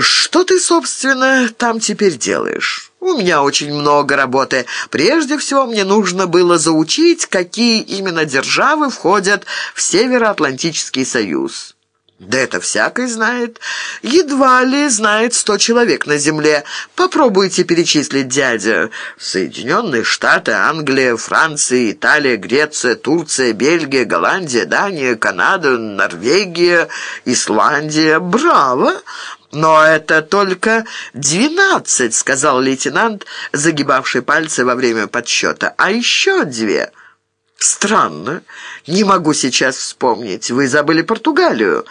Что ты, собственно, там теперь делаешь? У меня очень много работы. Прежде всего, мне нужно было заучить, какие именно державы входят в Североатлантический союз». Да это всякий знает. Едва ли знает сто человек на земле. Попробуйте перечислить, дядя. Соединенные Штаты, Англия, Франция, Италия, Греция, Турция, Бельгия, Голландия, Дания, Канада, Норвегия, Исландия. Браво! «Но это только двенадцать», — сказал лейтенант, загибавший пальцы во время подсчета. «А еще две». «Странно. Не могу сейчас вспомнить. Вы забыли Португалию?»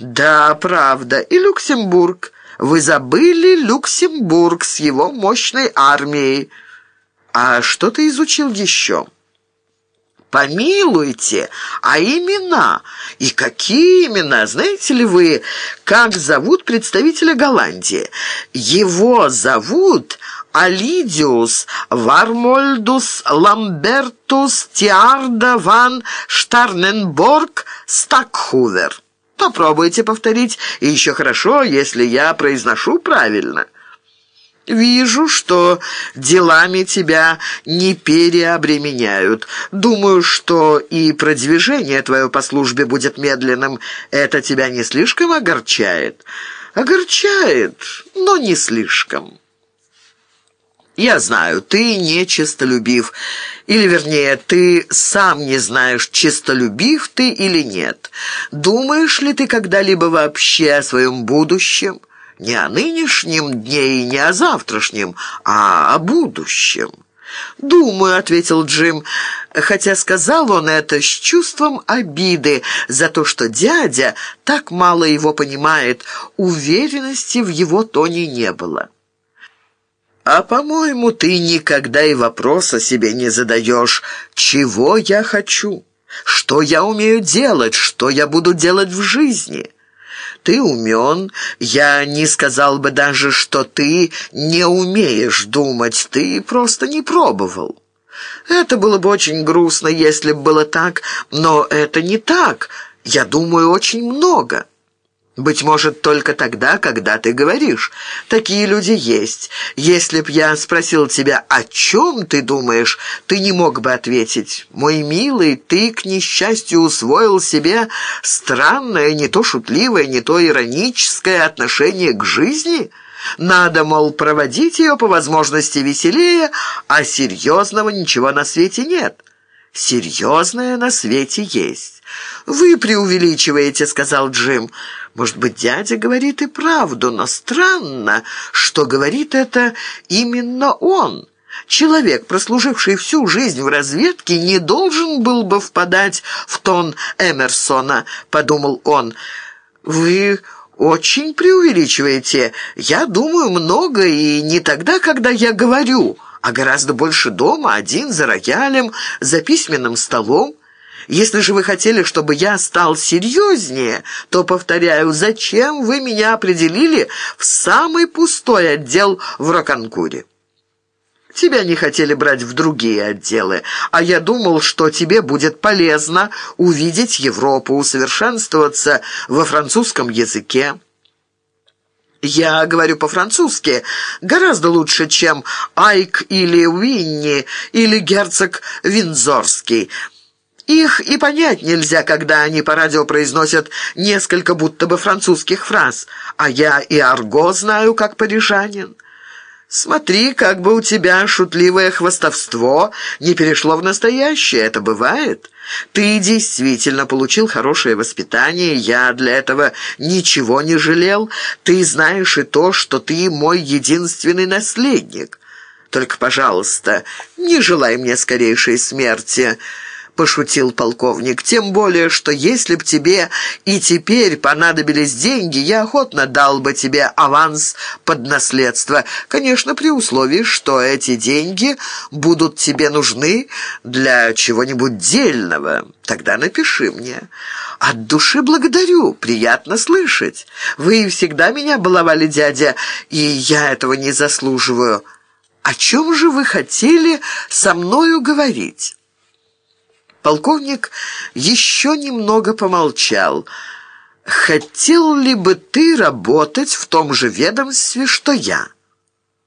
«Да, правда. И Люксембург. Вы забыли Люксембург с его мощной армией. А что ты изучил еще?» «Помилуйте, а имена? И какие имена? Знаете ли вы, как зовут представителя Голландии? Его зовут Алидиус Вармольдус Ламбертус Тиарда ван Штарненборг Стакхувер. Попробуйте повторить, и еще хорошо, если я произношу правильно». «Вижу, что делами тебя не переобременяют. Думаю, что и продвижение твое по службе будет медленным. Это тебя не слишком огорчает?» «Огорчает, но не слишком». «Я знаю, ты не честолюбив. Или, вернее, ты сам не знаешь, честолюбив ты или нет. Думаешь ли ты когда-либо вообще о своем будущем? Не о нынешнем дне и не о завтрашнем, а о будущем». «Думаю», — ответил Джим, хотя сказал он это с чувством обиды за то, что дядя так мало его понимает, уверенности в его тоне не было. А, по-моему, ты никогда и вопроса себе не задаешь, чего я хочу, что я умею делать, что я буду делать в жизни. Ты умен, я не сказал бы даже, что ты не умеешь думать, ты просто не пробовал. Это было бы очень грустно, если бы было так, но это не так. Я думаю очень много». Быть может, только тогда, когда ты говоришь. Такие люди есть. Если б я спросил тебя, о чем ты думаешь, ты не мог бы ответить. Мой милый, ты, к несчастью, усвоил себе странное, не то шутливое, не то ироническое отношение к жизни. Надо, мол, проводить ее по возможности веселее, а серьезного ничего на свете нет. Серьезное на свете есть. «Вы преувеличиваете», — сказал Джим. «Может быть, дядя говорит и правду, но странно, что говорит это именно он». Человек, прослуживший всю жизнь в разведке, не должен был бы впадать в тон Эмерсона, подумал он. «Вы очень преувеличиваете. Я думаю много, и не тогда, когда я говорю, а гораздо больше дома, один за роялем, за письменным столом. Если же вы хотели, чтобы я стал серьезнее, то, повторяю, зачем вы меня определили в самый пустой отдел в Роканкуре? Тебя не хотели брать в другие отделы, а я думал, что тебе будет полезно увидеть Европу, усовершенствоваться во французском языке. Я говорю по-французски гораздо лучше, чем Айк или Уинни или герцог Винзорский». Их и понять нельзя, когда они по радио произносят несколько будто бы французских фраз. А я и арго знаю, как парижанин. Смотри, как бы у тебя шутливое хвастовство не перешло в настоящее. Это бывает. Ты действительно получил хорошее воспитание, я для этого ничего не жалел. Ты знаешь и то, что ты мой единственный наследник. Только, пожалуйста, не желай мне скорейшей смерти» пошутил полковник. «Тем более, что если б тебе и теперь понадобились деньги, я охотно дал бы тебе аванс под наследство. Конечно, при условии, что эти деньги будут тебе нужны для чего-нибудь дельного. Тогда напиши мне». «От души благодарю, приятно слышать. Вы всегда меня баловали, дядя, и я этого не заслуживаю. О чем же вы хотели со мною говорить?» Полковник еще немного помолчал. хотел ли бы ты работать в том же ведомстве, что я?»